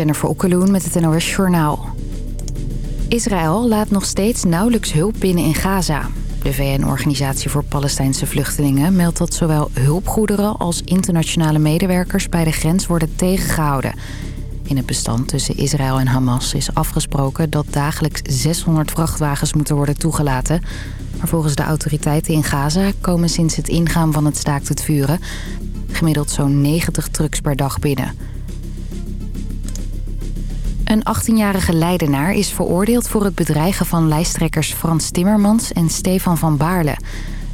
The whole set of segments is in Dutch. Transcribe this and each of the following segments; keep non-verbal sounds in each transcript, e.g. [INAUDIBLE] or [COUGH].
Jennifer Okkeloen met het NOS Journaal. Israël laat nog steeds nauwelijks hulp binnen in Gaza. De VN-organisatie voor Palestijnse vluchtelingen meldt dat zowel hulpgoederen als internationale medewerkers bij de grens worden tegengehouden. In het bestand tussen Israël en Hamas is afgesproken dat dagelijks 600 vrachtwagens moeten worden toegelaten. Maar volgens de autoriteiten in Gaza komen sinds het ingaan van het staakt het vuren gemiddeld zo'n 90 trucks per dag binnen. Een 18-jarige Leidenaar is veroordeeld voor het bedreigen van lijsttrekkers Frans Timmermans en Stefan van Baarle.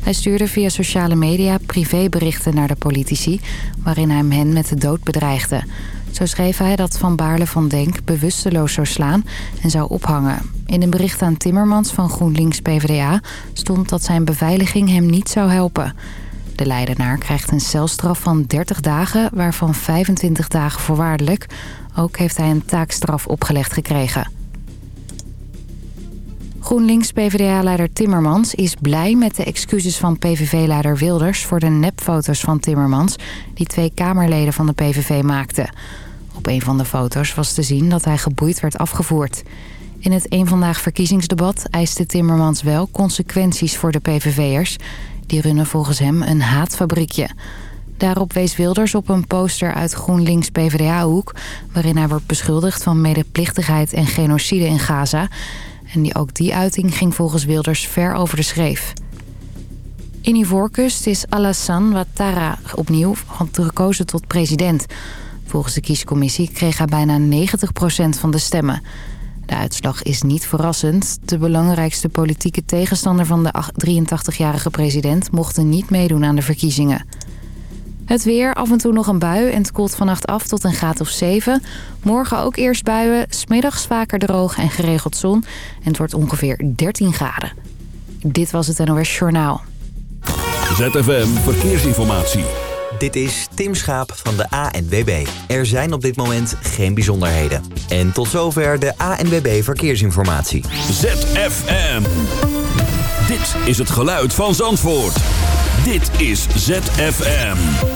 Hij stuurde via sociale media privéberichten naar de politici... waarin hij hen met de dood bedreigde. Zo schreef hij dat Van Baarle van Denk bewusteloos zou slaan en zou ophangen. In een bericht aan Timmermans van GroenLinks PvdA stond dat zijn beveiliging hem niet zou helpen. De Leidenaar krijgt een celstraf van 30 dagen, waarvan 25 dagen voorwaardelijk. Ook heeft hij een taakstraf opgelegd gekregen. GroenLinks-PVDA-leider Timmermans is blij met de excuses van PVV-leider Wilders... voor de nepfoto's van Timmermans die twee Kamerleden van de PVV maakten. Op een van de foto's was te zien dat hij geboeid werd afgevoerd. In het een Vandaag verkiezingsdebat eiste Timmermans wel consequenties voor de PVV'ers... Die runnen volgens hem een haatfabriekje. Daarop wees Wilders op een poster uit GroenLinks PvdA-hoek... waarin hij wordt beschuldigd van medeplichtigheid en genocide in Gaza. En die, ook die uiting ging volgens Wilders ver over de schreef. In Ivoorkust is Alassane Ouattara opnieuw gekozen tot president. Volgens de kiescommissie kreeg hij bijna 90% van de stemmen... De uitslag is niet verrassend. De belangrijkste politieke tegenstander van de 83-jarige president... mochten niet meedoen aan de verkiezingen. Het weer, af en toe nog een bui en het koelt vannacht af tot een graad of 7. Morgen ook eerst buien, smiddags vaker droog en geregeld zon. En het wordt ongeveer 13 graden. Dit was het NOS Journaal. ZFM Verkeersinformatie. Dit is Tim Schaap van de ANWB. Er zijn op dit moment geen bijzonderheden. En tot zover de ANWB Verkeersinformatie. ZFM. Dit is het geluid van Zandvoort. Dit is ZFM.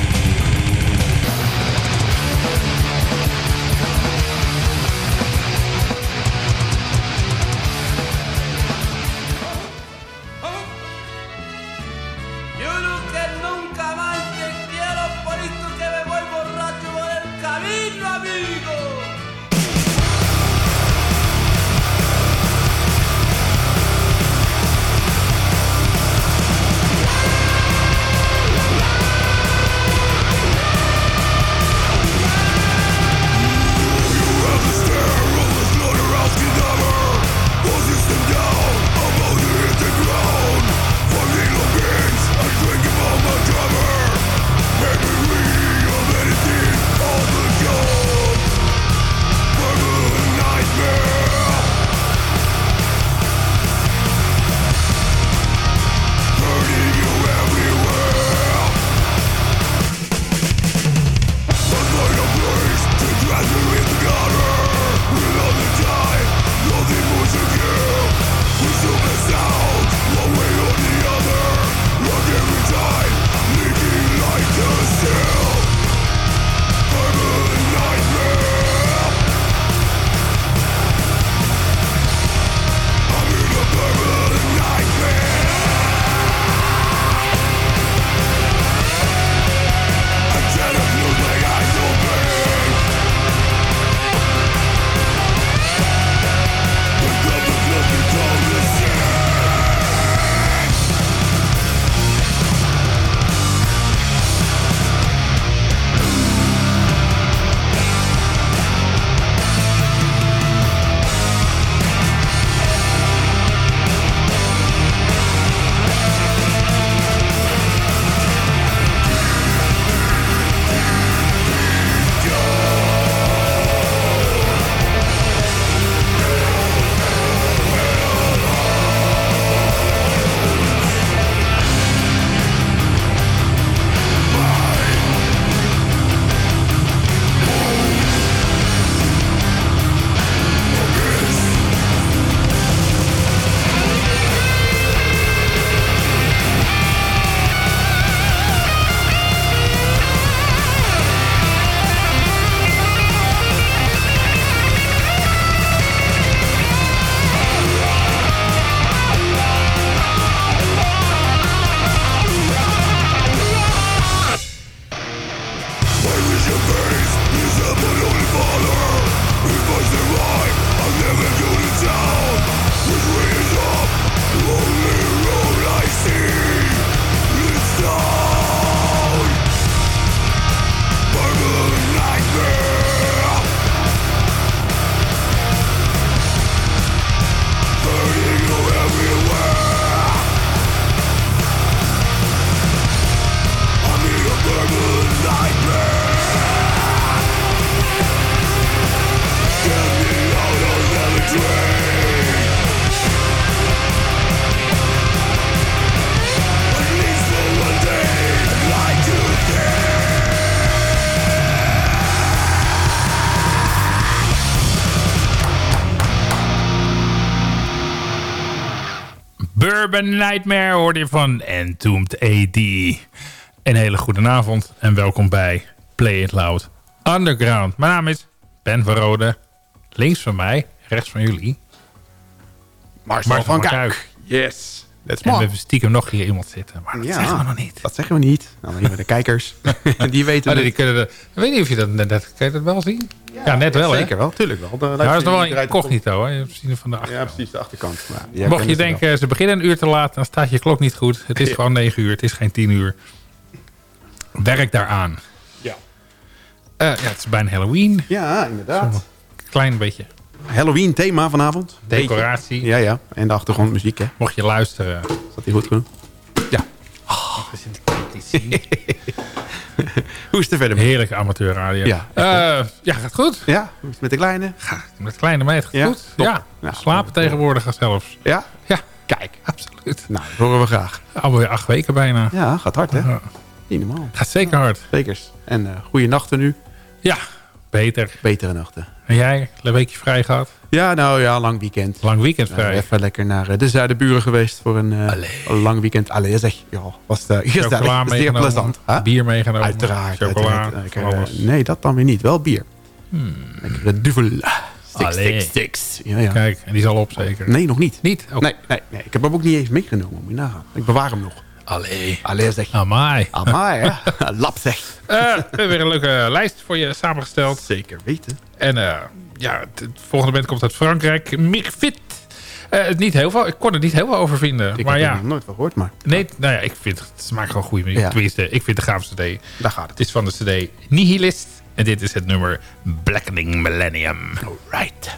Nightmare hoorde je van Entombed AD. Een hele goede avond en welkom bij Play It Loud Underground. Mijn naam is Ben van Rode. Links van mij, rechts van jullie. Marcel, Marcel van van Kuik. Yes. En we hebben stiekem nog hier iemand zitten. Maar dat Ja. zeggen we nog niet. Dat zeggen we niet. Alleen maar de kijkers. [LAUGHS] die weten Oh, het. die kunnen de, ik weet niet of je dat Kan je dat wel zien? Ja, net wel hè? Zeker wel, tuurlijk wel. De Ja, dat is nog wel incognito hè? Je ziet van de Ja, achterkant. precies, de achterkant. Maar Mocht je wel. denken, ze beginnen een uur te laat, dan staat je klok niet goed. Het is Ja. [LAUGHS] gewoon 9 uur, het is geen 10 uur. Werk daaraan. Ja. Eh, ja, het is bijna Halloween. Ja, inderdaad. Klein beetje Halloween thema vanavond. decoratie. Ja, ja. En de achtergrondmuziek, hè. Mocht je luisteren. Zat die goed genoeg? Ja. [LAUGHS] Hoe is het er verder mee? Heerlijke amateurradio. Ja. Eh, ja, gaat goed. Ja, hoe is het met de kleine? Ga, met kleine meid gaat Ja? goed. Top. Ja, Nou, slapen tegenwoordig zelfs. Ja? Ja, Kijk. absoluut. Nou, dat horen we graag. Alweer acht weken bijna. Ja, gaat hard, hè? Ja. Niet normaal. Gaat zeker hard. Zekers. En eh goede nachten nu. Ja, beter. Betere nachten. En jij, een weekje vrij gehad? Ja, nou ja, lang weekend. Lang weekend vrij. even lekker naar eh, de Zuiderburen geweest voor een, eh, een lang weekend. Allee, zeg. Ja, was [LAUGHS] uh, Chocola gezellig. Zeer plezant. Huh? Bier meegenomen. Uiteraard. Chocola. uiteraard. Eh, nee, dat dan weer niet. Wel bier. Hmm. Lekkere duvel. Six, six, six. Ja, ja. Kijk, en die is al op zeker. Nee, nog niet. Niet? Oh. Nee, nee, nee, ik heb hem ook niet eens meegenomen. Moet je nagaan. Ik bewaar hem nog. Allee. Allee, zeg. Amai. Amai, hè? [LAUGHS] Lap, zeg. Eh, we hebben weer een leuke lijst voor je samengesteld. Zeker weten. En eh, ja, het, het volgende band komt uit Frankrijk. Mirfit. Eh, het niet heel veel, ik kon er niet heel veel over vinden. Ik maar heb er ja, nog nooit van gehoord, maar nee, nou ja, ik vind het, ze maken gewoon goede muziek. Ja. Tenminste, ik vind de gaafste CD. daar gaat Het is van de CD Nihilist. En dit is het nummer Blackening Millennium. Right.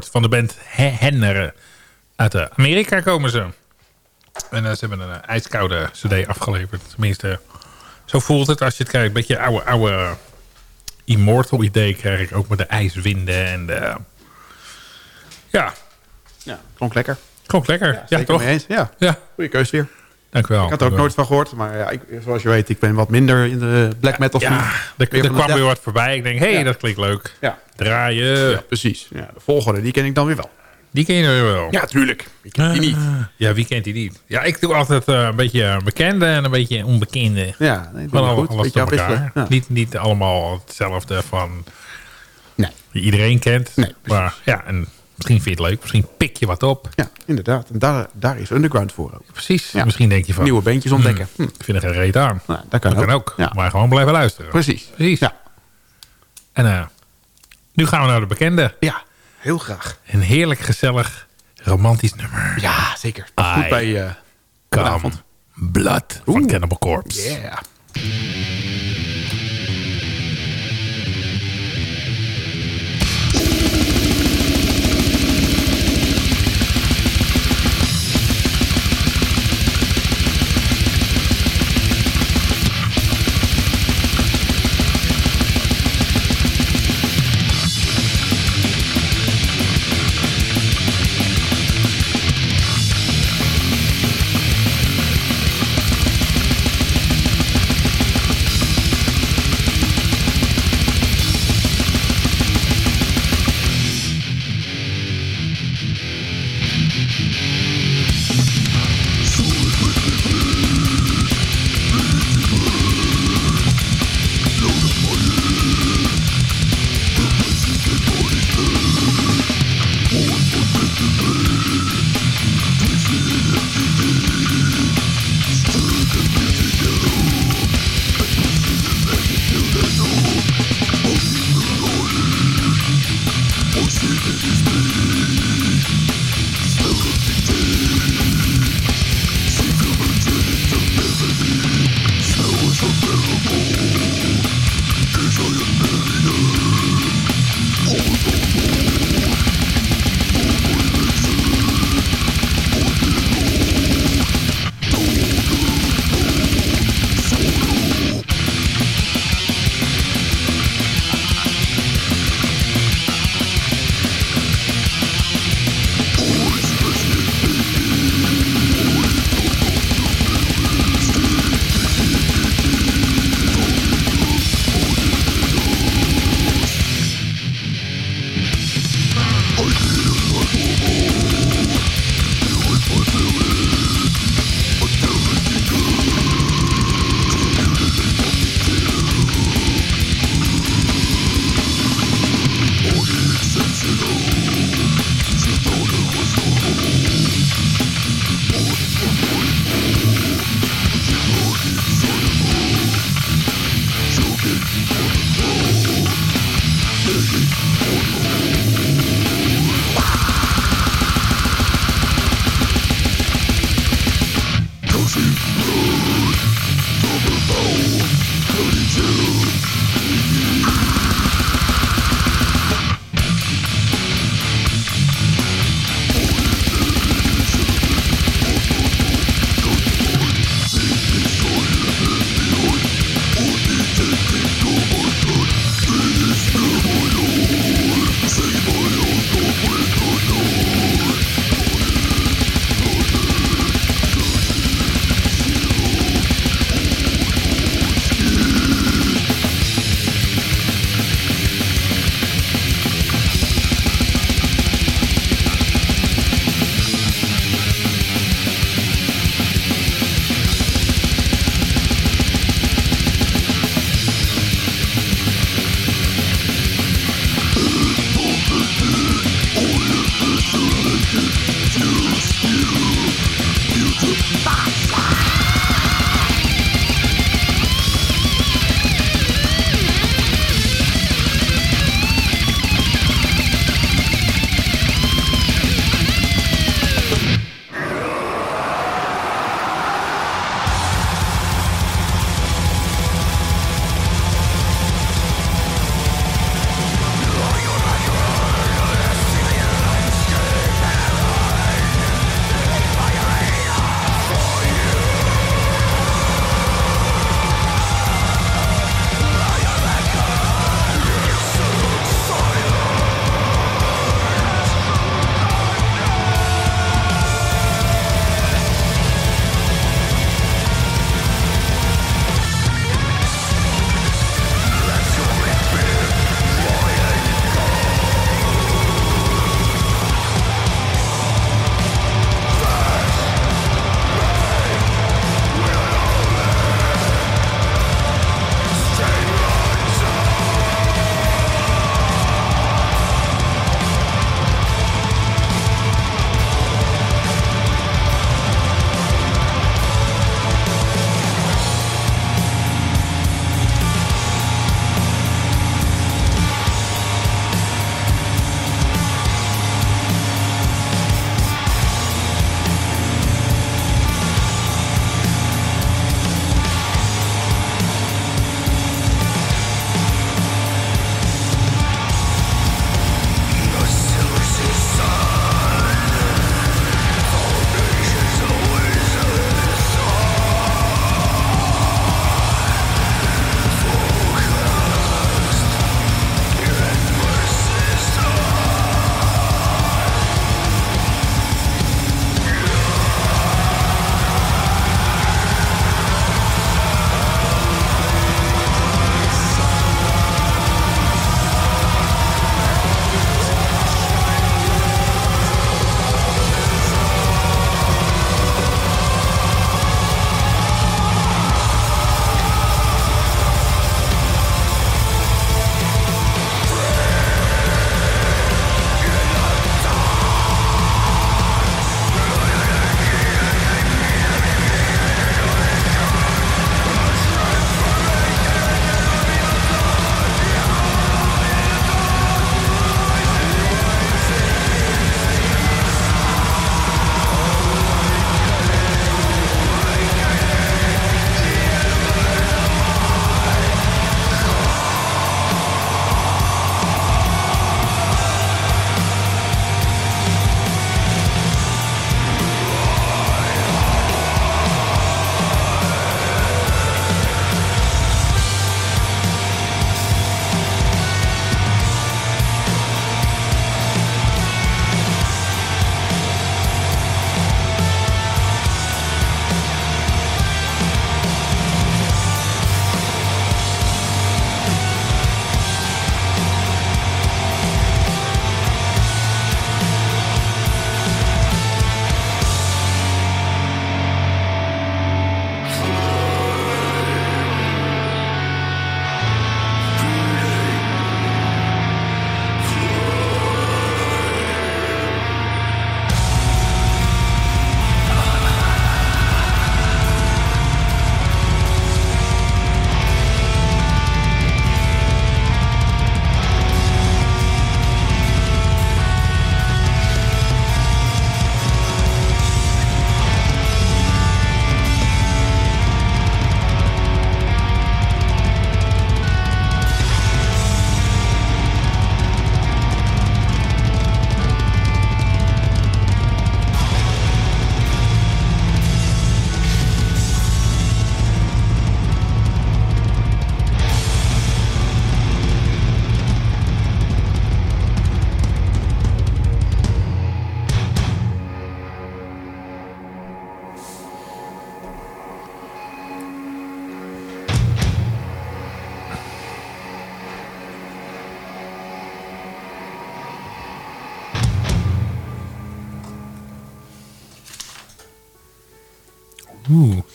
Van de band He- Henner. Uit eh, Amerika komen ze. En eh, ze hebben een ijskoude cd afgeleverd. Tenminste, zo voelt het als je het kijkt. Een beetje oude, oude Immortal idee krijg ik ook met de ijswinden en de... Ja, Ja, klonk lekker. klonk lekker. Ja, Zeker toch? eens. Ja, Ja, goede keus weer. Dank u wel. Ik had er ook nooit van gehoord. Maar ja, ik, zoals je weet, ik ben wat minder in de black metal scene. Ja, er, er kwam weer wat voorbij. Ik denk, hé, hey, Ja. dat klinkt leuk. Ja, Draaien, ja, precies. Ja, de volgorde, die ken ik dan weer wel. die ken je wel. Ja, tuurlijk. Ik ken die niet. Ja, wie kent die niet? Ja, ik doe altijd eh, een beetje bekende en een beetje onbekende. Ja, nee, doe alles, goed. alles door elkaar. Ja. Niet, niet allemaal hetzelfde van Nee. die iedereen kent. Nee, maar ja, en misschien vind je het leuk. Misschien pik je wat op. Ja, inderdaad. En daar, daar is Underground voor ook. Precies. Ja. Misschien denk je van... Nieuwe beentjes ontdekken. Hm. Ik vind er geen reet aan. Nou, dat kan dat ook. kan ook. Ja. Maar gewoon blijven luisteren. Precies. Precies. Ja. En eh, nu gaan we naar de bekende. ja, heel graag. Een heerlijk gezellig romantisch nummer. Ja, zeker. Goed bij... vanavond. Blood van. Cannibal Corpse. yeah.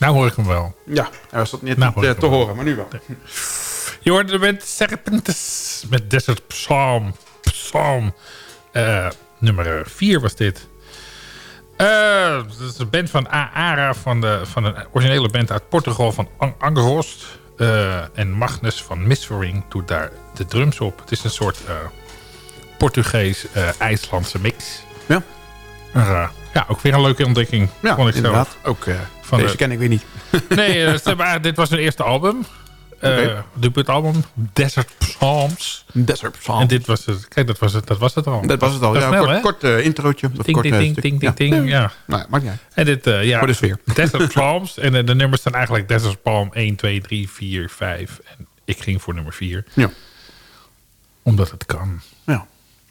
Nou hoor ik hem wel. Ja, hij was dat Nou, niet ik te wel. horen, maar nu wel. Je hoorde de band Serpentes met Desert Psalm. Psalm. Eh, nummer 4 was dit. Eh, dat is een band van Aara, van, de, van een originele band uit Portugal van Ang Angerost. Eh, en Magnus van Misvering doet daar de drums op. Het is een soort Portugees-IJslandse mix. Ja, ja, ook weer een leuke ontdekking. ja vond ik zelf. inderdaad. Ook Van deze de- ken ik weer niet. [LAUGHS] Nee, eh, ze dit was hun eerste album. Eh Oké. debuutalbum, Desert Psalms. Desert Psalm. En dit was het. Kijk, dat was het, dat was het al. Dat was het al. Dat Ja, snel, kort, kort eh, introotje. Ding, kort, ding, ding, ding, Ja. ding. Ja. Nou, maakt niet uit. En dit, eh, ja. Voor de sfeer. [LAUGHS] Desert Psalms. En de nummers zijn eigenlijk Desert Palm 1, 2, 3, 4, 5. En ik ging voor nummer 4. Ja. Omdat het kan. Ja,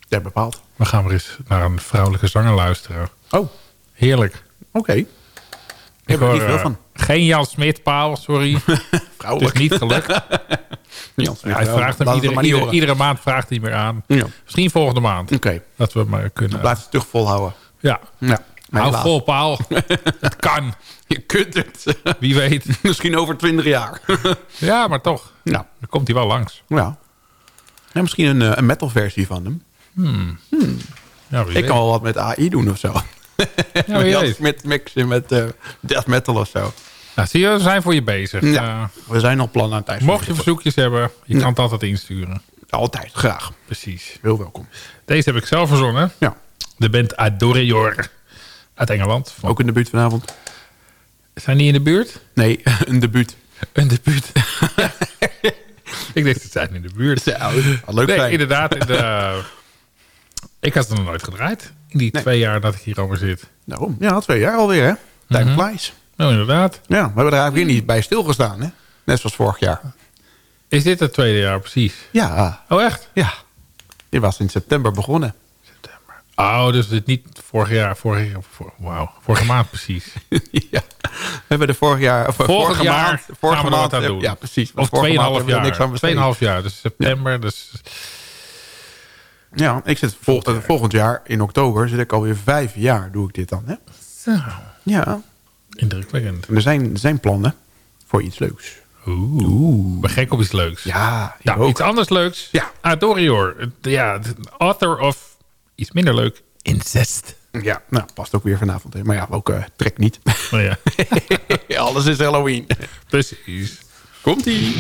ja bepaald. We gaan weer eens naar een vrouwelijke zanger luisteren. Oh, Heerlijk. oké. Heb er niet veel eh, van. Geen Jan Smit, Paal, sorry. [LAUGHS] het is niet gelukt. Jans, hij vraagt hem iedere, iedere, iedere maand vraagt hij meer aan. Ja. Misschien volgende maand. Oké, Dat we maar kunnen. blijf het terug volhouden. Ja. Ja, Hou vol, Paal. [LAUGHS] het kan. Je kunt het. Wie weet. [LAUGHS] Misschien over twintig jaar. Ja, maar toch. nou, Dan komt hij wel langs. ja. ja misschien een, eh, een metal versie van hem. Ja, wie Ik weet. kan wel wat met AI doen of zo. Ja, Met- met mixen met eh, death metal of zo. Nou, zie je, we zijn voor je bezig. Ja. Eh, We zijn al plan aan het mocht je verzoekjes hebben, je kan het altijd insturen. Altijd, graag. Precies. Heel welkom. Deze heb ik zelf verzonnen. Ja, De band Adorior uit Engeland. Van- ook een debuut vanavond. Zijn die in de buurt? Nee, een [LAUGHS] debuut. In de buurt. [LAUGHS] ik denk, ze zijn in de buurt. Ja, leuk Nee, zijn. inderdaad. In de, [LAUGHS] ik had het nog nooit gedraaid. Die Nee. twee jaar dat ik hierover zit. Daarom. Ja, twee jaar alweer, hè? Time Mhm. flies. Nou, inderdaad. Ja, we hebben er eigenlijk weer niet bij stilgestaan, hè? Net zoals vorig jaar. Is dit het tweede jaar precies? Ja, Oh, echt? ja. Je was in september begonnen. September. Oh, dus dit niet vorig jaar. Vorig, wauw, vorige maand precies. [LAUGHS] ja. We hebben er vorig jaar... Of, Vorig vorige jaar maand, vorige we maand, aan heb- doen. Ja, precies. Of Vorige maand 2,5 hebben we er jaar. niks aan besteed. 2,5 jaar. Dus september. Dus, Ja, ik zit vol, volgend jaar in oktober zit ik alweer vijf jaar doe ik dit dan, hè? zo, Ja, indrukwekkend. en er zijn, er zijn plannen voor iets leuks. Oeh. Ik ben gek op iets leuks. Ja, Nou, ook. iets anders leuks. Ja. Adorior. Ja, de author of iets minder leuk. Incest. Ja, nou, past ook weer vanavond. Hè. Maar ja, ook eh, trek niet. Oh ja, [LAUGHS] Alles is Halloween. precies. Komt-ie.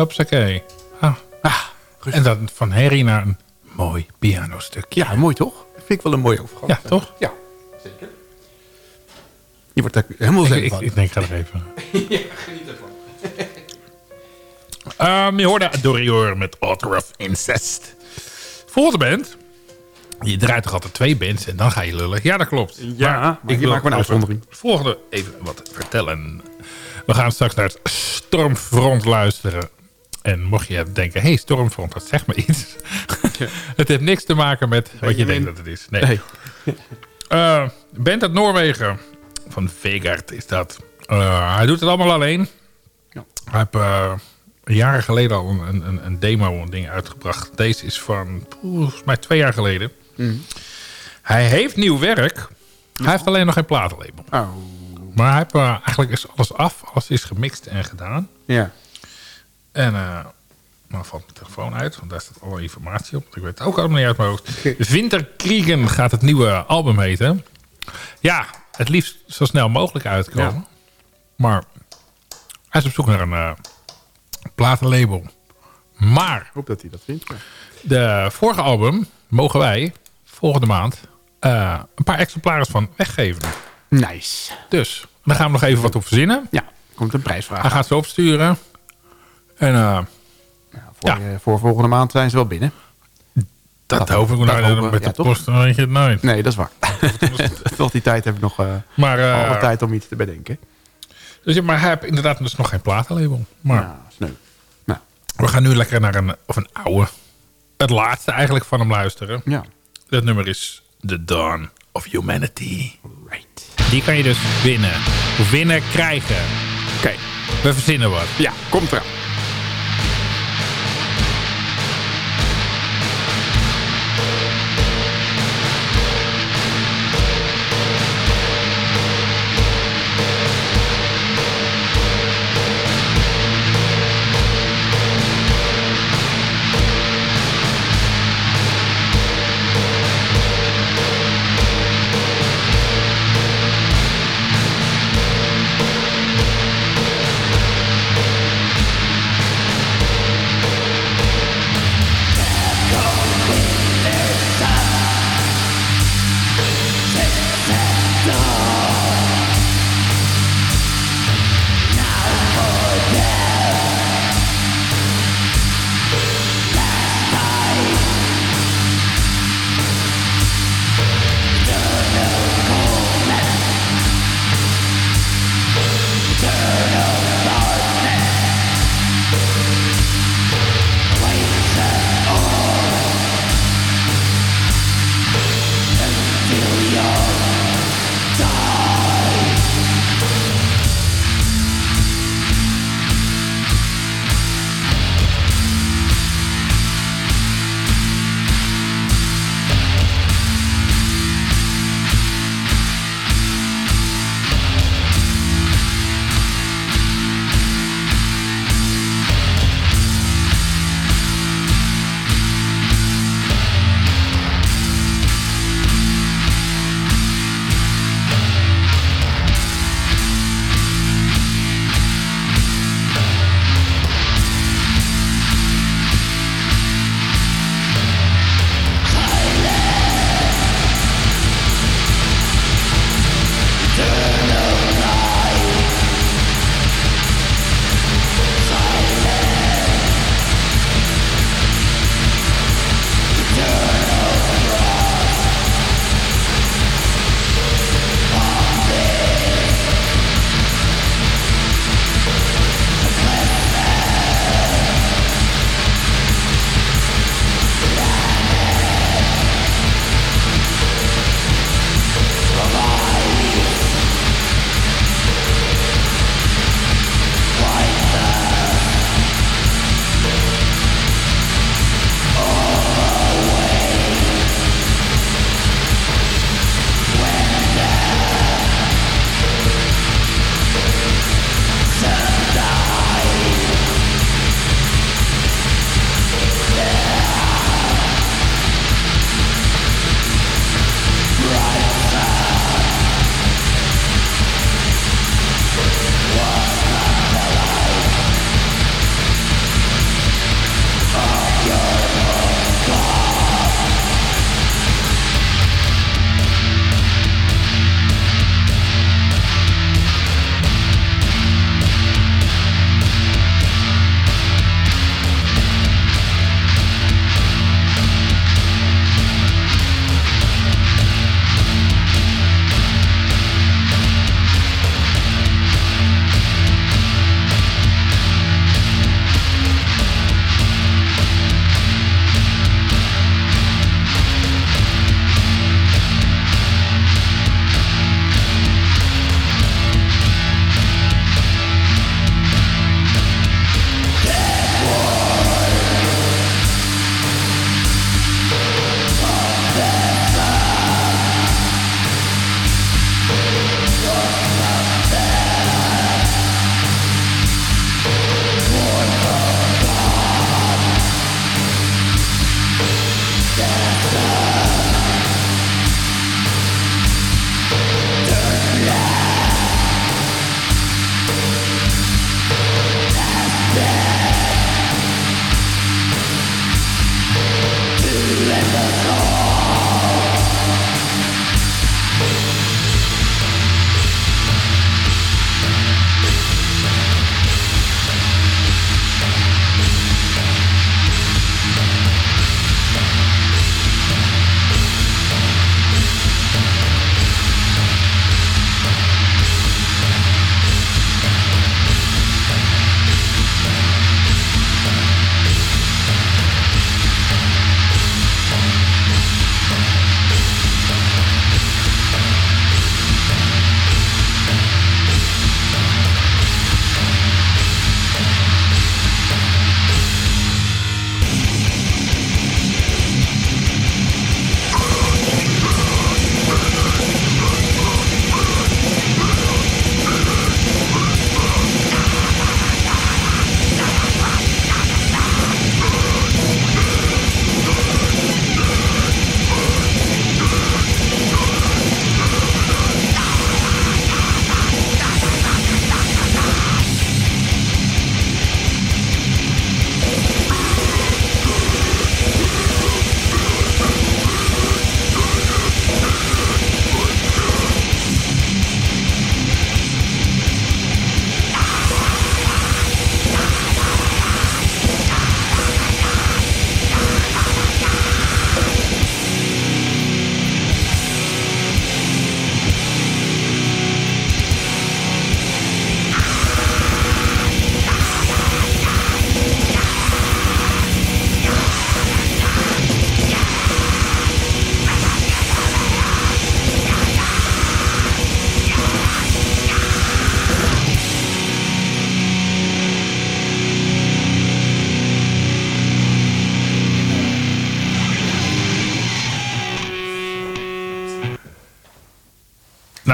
Hupsakee. Ah. Ah, En dan van herrie naar een mooi pianostukje. Ja, mooi toch? Dat vind ik wel een mooie overgang. Ja, toch? Ja, zeker. Je wordt daar helemaal Ik, zen ik, ik denk, ik ga er even. [LAUGHS] [LAUGHS] Ehm, je hoorde Dorior met Author of Incest. Volgende band. Je draait toch altijd twee bands en dan ga je lullen. Ja, dat klopt. Ja, maar maken we een uitzondering. Volgende even wat vertellen. We gaan straks naar het Stormfront luisteren. En mocht je denken, hey, Stormfront, dat zegt me iets. [LAUGHS] het heeft niks te maken met wat je denkt dat het is. Nee. Nee. [LAUGHS] Eh, band uit Noorwegen. Van Vegard is dat. Eh, hij doet het allemaal alleen. Ja. Hij heeft eh, jaren geleden al een, een, een demo een ding uitgebracht. Deze is van volgens mij twee jaar geleden. Mhm. Hij heeft nieuw werk. Hij heeft alleen nog geen platenlabel. Oh, Maar hij heeft, eigenlijk is alles af. Alles is gemixt en gedaan. ja. En uh, valt mijn telefoon uit, want daar staat alle informatie op. Ik weet het ook allemaal niet uit mijn hoofd. [LAUGHS] Winterkriegen gaat het nieuwe album heten. Ja, het liefst zo snel mogelijk uitkomen. Ja. Maar hij is op zoek naar een eh, platenlabel. Maar Ik hoop dat hij dat vindt. ja. de vorige album mogen wij volgende maand eh, een paar exemplaren van weggeven. Nice. Dus daar gaan we nog even wat op verzinnen. Ja, komt een prijsvraag. Hij gaat ze opsturen. En eh, voor, ja. eh, voor volgende maand zijn ze wel binnen. dat, Dat- hoop ik. dat Nou, hopen met ja, de post dan weet je het nooit. Nee, dat is waar. [LAUGHS] [LAUGHS] Tot die tijd heb ik nog eh, Maar, eh, alle tijd om iets te bedenken. dus, ja, maar hij heeft inderdaad dus nog geen platenlabel. Maar sneu. Nou, we gaan nu lekker naar een, of een oude, het laatste eigenlijk van hem luisteren. ja. Dat nummer is The Dawn of Humanity. Right. Die kan je dus winnen. Winnen, krijgen. Oké. We verzinnen wat. Ja, komt eraan.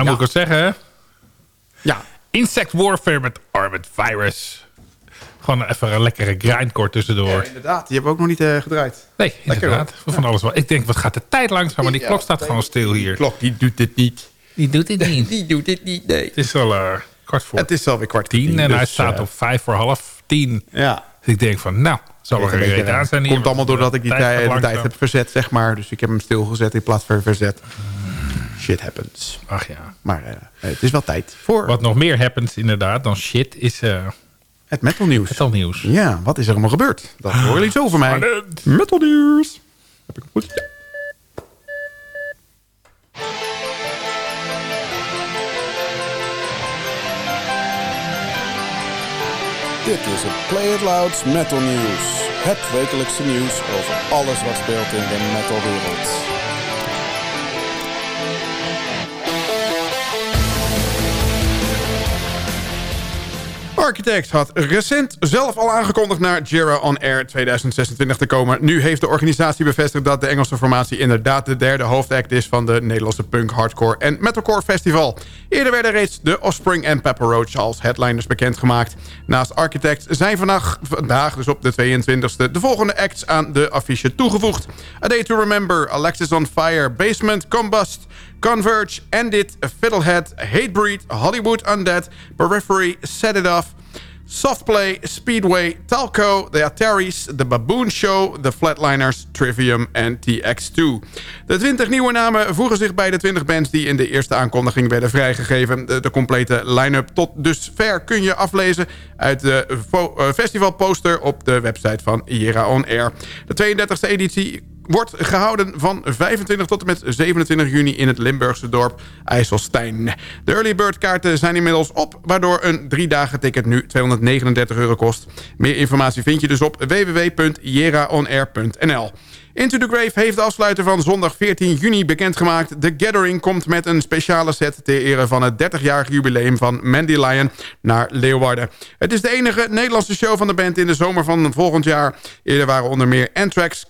Moet ik wat zeggen, hè? Ja, Insect Warfare met Armored Virus. Gewoon even een lekkere grindcore tussendoor. inderdaad. Die hebben we ook nog niet eh, gedraaid. Nee, Lekker, inderdaad. Van alles wat. Ik denk, wat gaat de tijd langzaam? Maar die Ja, klok staat gewoon stil hier. Klok, die doet dit niet. Die doet dit niet. [LAUGHS] Die doet dit niet, nee. Het is al eh, kwart voor Het is alweer kwart voor tien. tien, En hij dus, staat eh, op vijf voor half tien. Ja. Dus ik denk van, nou, zal er Een een beetje, reden eh, aan zijn hier. Komt allemaal doordat ik die Tijd tijd, de tijd langzaam. heb verzet, zeg maar. Dus ik heb hem stilgezet in plaats van verzet. Shit happens. Ach ja. Maar eh, het is wel tijd voor Wat nog meer happens inderdaad dan shit is eh het metal nieuws. het al nieuws. Ja, wat is er allemaal gebeurd? Dat horen jullie zo van mij. Metal nieuws. Heb ik hem goed? Ja. Dit is het Play It Loud Metal News. Het wekelijkse nieuws over alles wat speelt in de metalwereld. Architect had recent zelf al aangekondigd naar Jira On Air 2026 te komen. Nu heeft de organisatie bevestigd dat de Engelse formatie inderdaad de derde hoofdact is van de Nederlandse punk, hardcore en metalcore festival. Eerder werden reeds de Offspring en Pepper Roach als headliners bekendgemaakt. Naast Architect zijn vandaag, vandaag dus op de 22e, de volgende acts aan de affiche toegevoegd. A Day to Remember, Alexis on Fire, Basement, Combust, Converge, Endit, Fiddlehead, Hatebreed, Hollywood Undead, Periphery, Set It Off... Softplay, Speedway, Talco, The Ataris, The Baboon Show, The Flatliners, Trivium en TX2. De 20 nieuwe namen voegen zich bij de 20 bands die in de eerste aankondiging werden vrijgegeven. De, complete line-up tot dusver kun je aflezen uit de eh, festivalposter op de website van Jera On Air. De 32e editie wordt gehouden van 25 tot en met 27 juni in het Limburgse dorp IJsselstein. De early bird kaarten zijn inmiddels op, waardoor een drie dagen ticket nu 239 euro kost. Meer informatie vind je dus op www.jeraonair.nl. Into the Grave heeft de afsluiter van zondag 14 juni bekendgemaakt. The Gathering komt met een speciale set ter ere van het 30-jarig jubileum van Mandy Lion naar Leeuwarden. Het is de enige Nederlandse show van de band in de zomer van volgend jaar. Eerder waren onder meer Anthrax,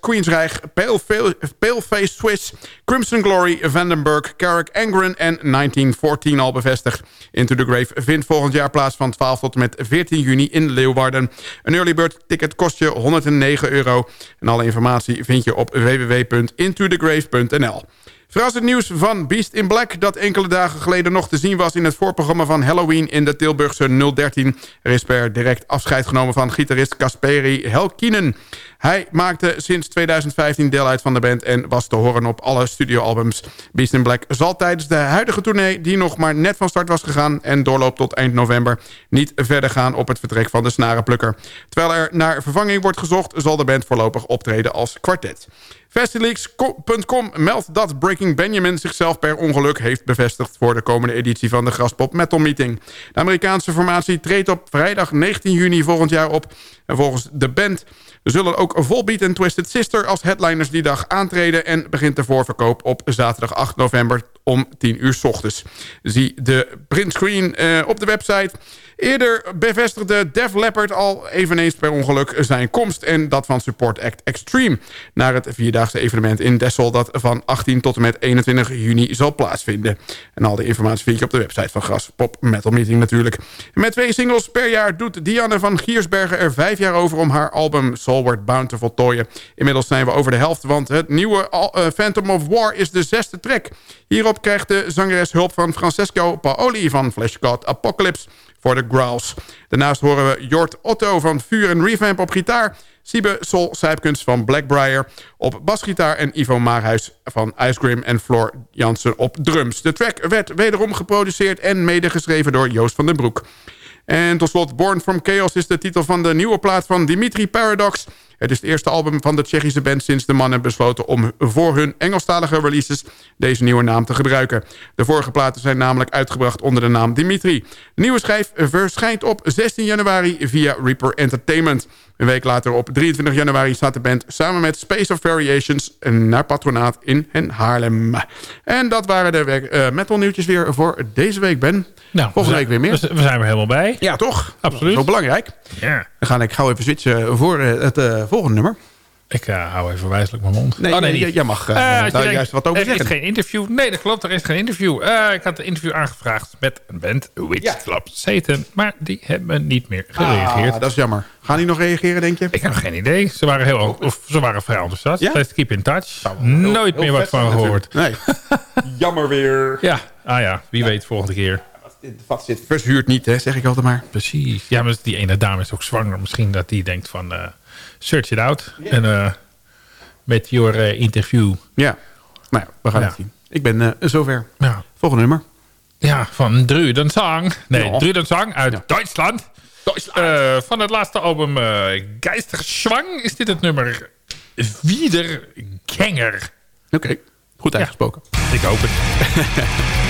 Pale- Paleface Swiss, Crimson Glory, Vandenberg, Carrick Angren en 1914 al bevestigd. Into the Grave vindt volgend jaar plaats van 12 tot met 14 juni in Leeuwarden. Een early bird ticket kost je 109 euro. En alle informatie vind je op www.intothegrave.nl. Verrassend nieuws van Beast in Black... dat enkele dagen geleden nog te zien was in het voorprogramma van Halloween... in de Tilburgse 013. Er is per direct afscheid genomen van gitarist Kasperi Helkinen. Hij maakte sinds 2015 deel uit van de band... en was te horen op alle studioalbums. Beast in Black zal tijdens de huidige tournee... die nog maar net van start was gegaan... en doorloopt tot eind november... niet verder gaan op het vertrek van de snarenplukker. Terwijl er naar vervanging wordt gezocht... zal de band voorlopig optreden als kwartet. Festileaks.com meldt dat Breaking Benjamin zichzelf per ongeluk heeft bevestigd... voor de komende editie van de Graspop Metal Meeting. De Amerikaanse formatie treedt op vrijdag 19 juni volgend jaar op. En volgens de band zullen ook Volbeat en Twisted Sister als headliners die dag aantreden... en begint de voorverkoop op zaterdag 8 november om 10 uur s ochtends. Zie de printscreen eh, op de website... Eerder bevestigde Def Leppard al eveneens per ongeluk zijn komst... en dat van Support Act Extreme... naar het vierdaagse evenement in Dessel... dat van 18 tot en met 21 juni zal plaatsvinden. En al de informatie vind je op de website van Graspop Metal Meeting natuurlijk. Met twee singles per jaar doet Dianne van Giersbergen er vijf jaar over... om haar album Soulward Bound te voltooien. Inmiddels zijn we over de helft, want het nieuwe eh, Phantom of War is de zesde track. Hierop krijgt de zangeres hulp van Francesco Paoli van Flash Apocalypse voor de Growls. Daarnaast horen we Jort Otto van Vuur en Revamp op gitaar... Siebe Sol Sijpkunst van Blackbriar op basgitaar... en Ivo Maarhuis van Ice Grim en Floor Jansen op drums. De track werd wederom geproduceerd en medegeschreven door Joost van den Broek. En tot slot, Born from Chaos is de titel van de nieuwe plaat van Dimitri Paradox. Het is het eerste album van de Tsjechische band sinds de mannen besloten om voor hun Engelstalige releases deze nieuwe naam te gebruiken. De vorige platen zijn namelijk uitgebracht onder de naam Dimitri. De nieuwe schijf verschijnt op 16 januari via Reaper Entertainment. Een week later op 23 januari staat de band samen met Space of Variations naar Patronaat in en Haarlem. En dat waren de werk- eh, metal nieuwtjes weer voor deze week, Ben. Nou, Volgende we week weer meer. We zijn er helemaal bij. Ja, toch? Absoluut. Zo belangrijk. Ja. Dan ga ik gauw even switchen voor eh, het eh, volgende nummer. Ik uh, hou even wijzelijk mijn mond. Nee, oh, nee jij, jij mag uh, daar juist wat over er zeggen. Er is geen interview. Nee, dat klopt. Er is geen interview. Uh, ik had een interview aangevraagd met een band, Witch ja. Club Satan. Maar die hebben niet meer gereageerd. Ah, dat is jammer. Gaan die nog reageren, denk je? Ik heb geen idee. Ze waren, heel, of, ze waren vrij enthousiast. Ja? Keep in touch. Heel, Nooit heel meer wat van gehoord. Nee. [LAUGHS] jammer weer. Ja, ah ja. Wie ja. weet volgende keer. Vat zit verzuurd niet, hè, zeg ik altijd maar. Precies. Ja, maar die ene dame is ook zwanger. Misschien dat die denkt van... search it out. En uh, met your uh, interview. Ja, nou ja, we gaan ja. het zien. Ik ben uh, zover. Ja. Volgende nummer. Ja, van Drudenzang. Nee, ja. Drudenzang uit ja. Duitsland. Duitsland. van het laatste album Geisterschwang is dit het nummer Wiedergänger. Oké, okay. goed uitgesproken. Ik hoop het. [LAUGHS]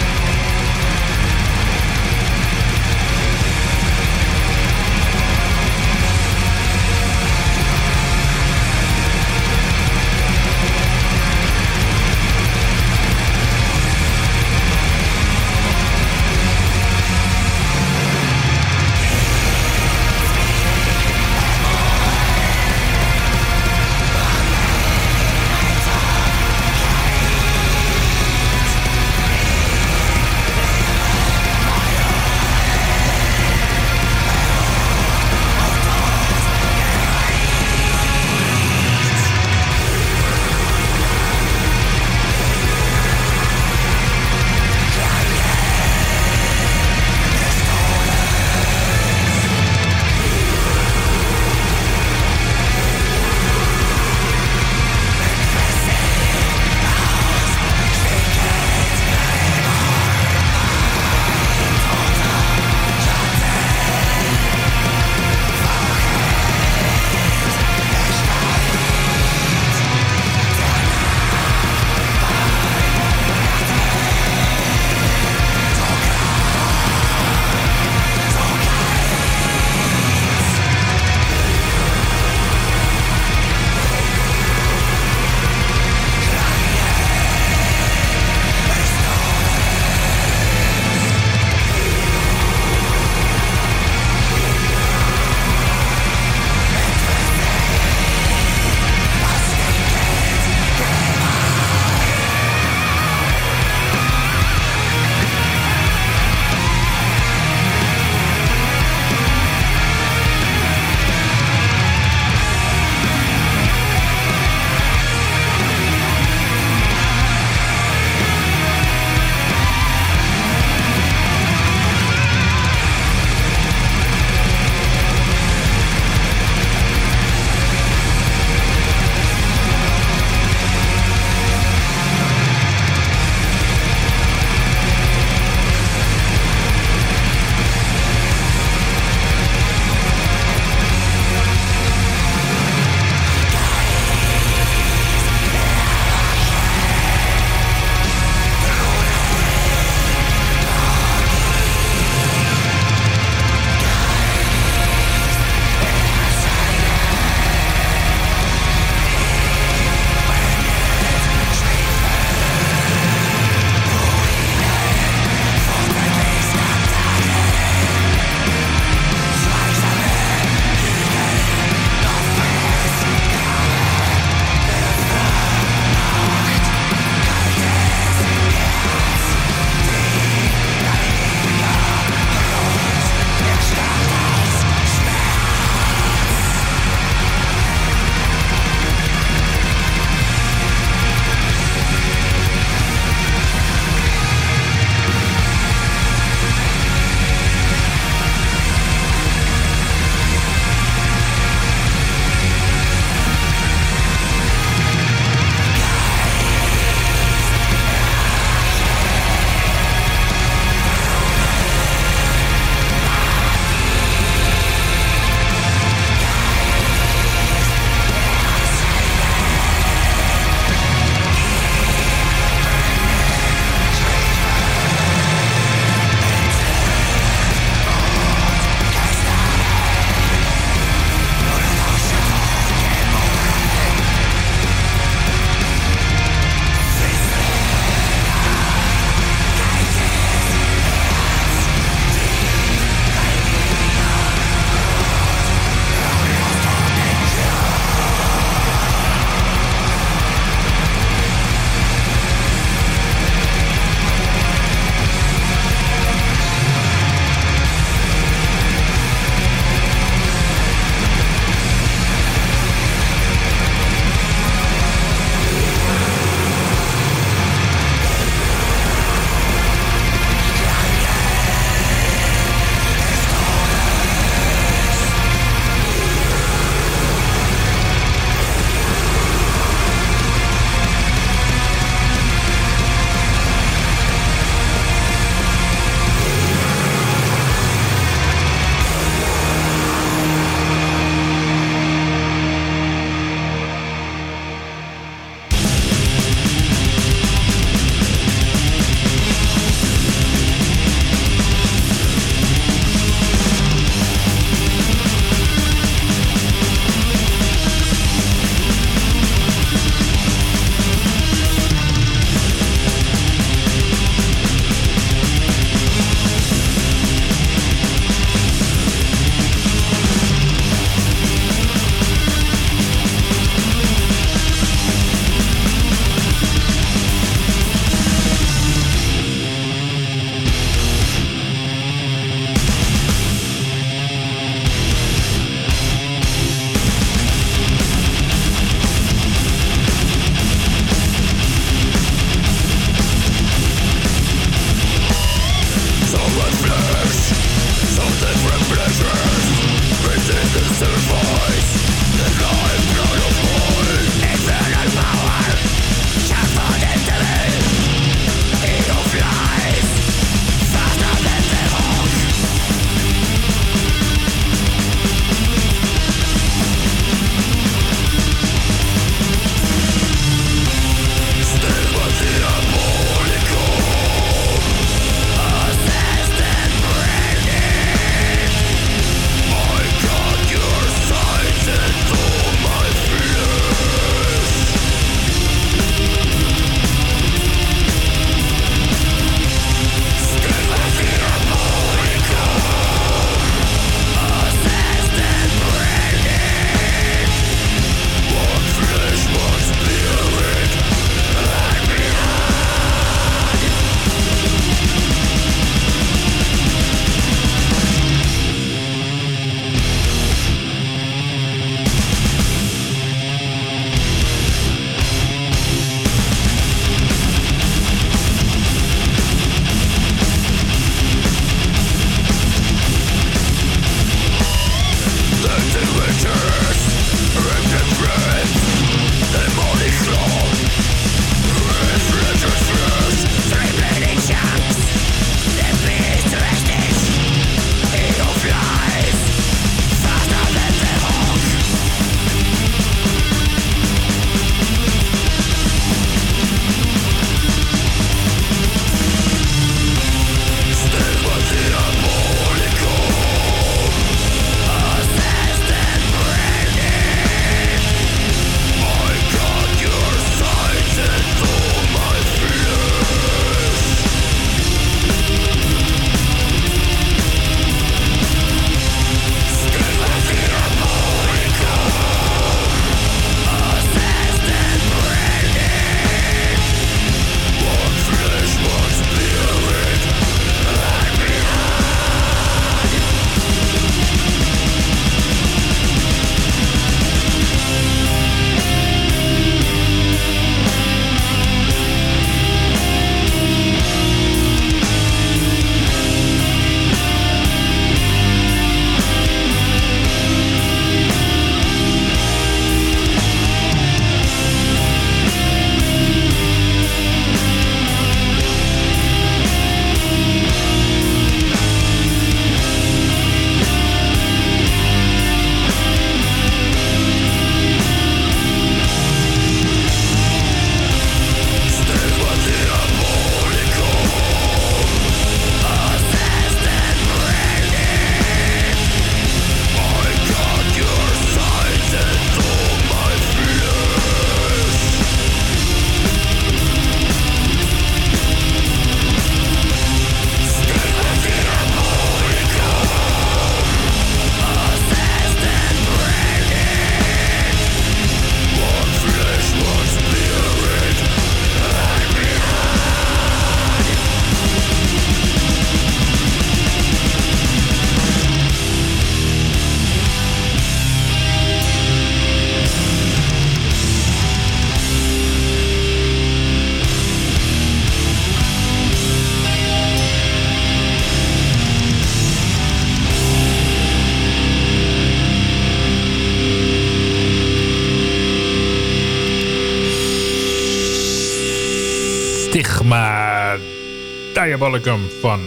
Van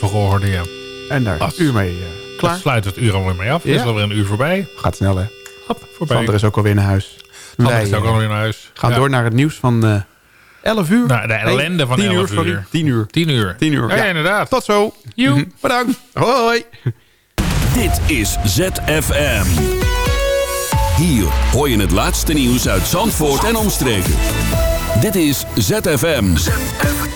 hoorde je. En daar is het uur mee uh, klaar. Dat sluit het uur alweer mee af. Het is alweer een uur voorbij. Gaat snel, hè? Hop, voorbij. Sander is ook alweer naar huis. Sander is ook alweer naar huis. gaan door naar het nieuws van uh, 11 uur. Nou, de ellende van 11 uur. uur. Sorry, 10 uur. 10 uur. 10 uur, ja. ja inderdaad. Tot zo. Joe. Bedankt. Hoi. Dit is ZFM. Hier hoor je het laatste nieuws uit Zandvoort en omstreken. Dit is ZFM. ZFM.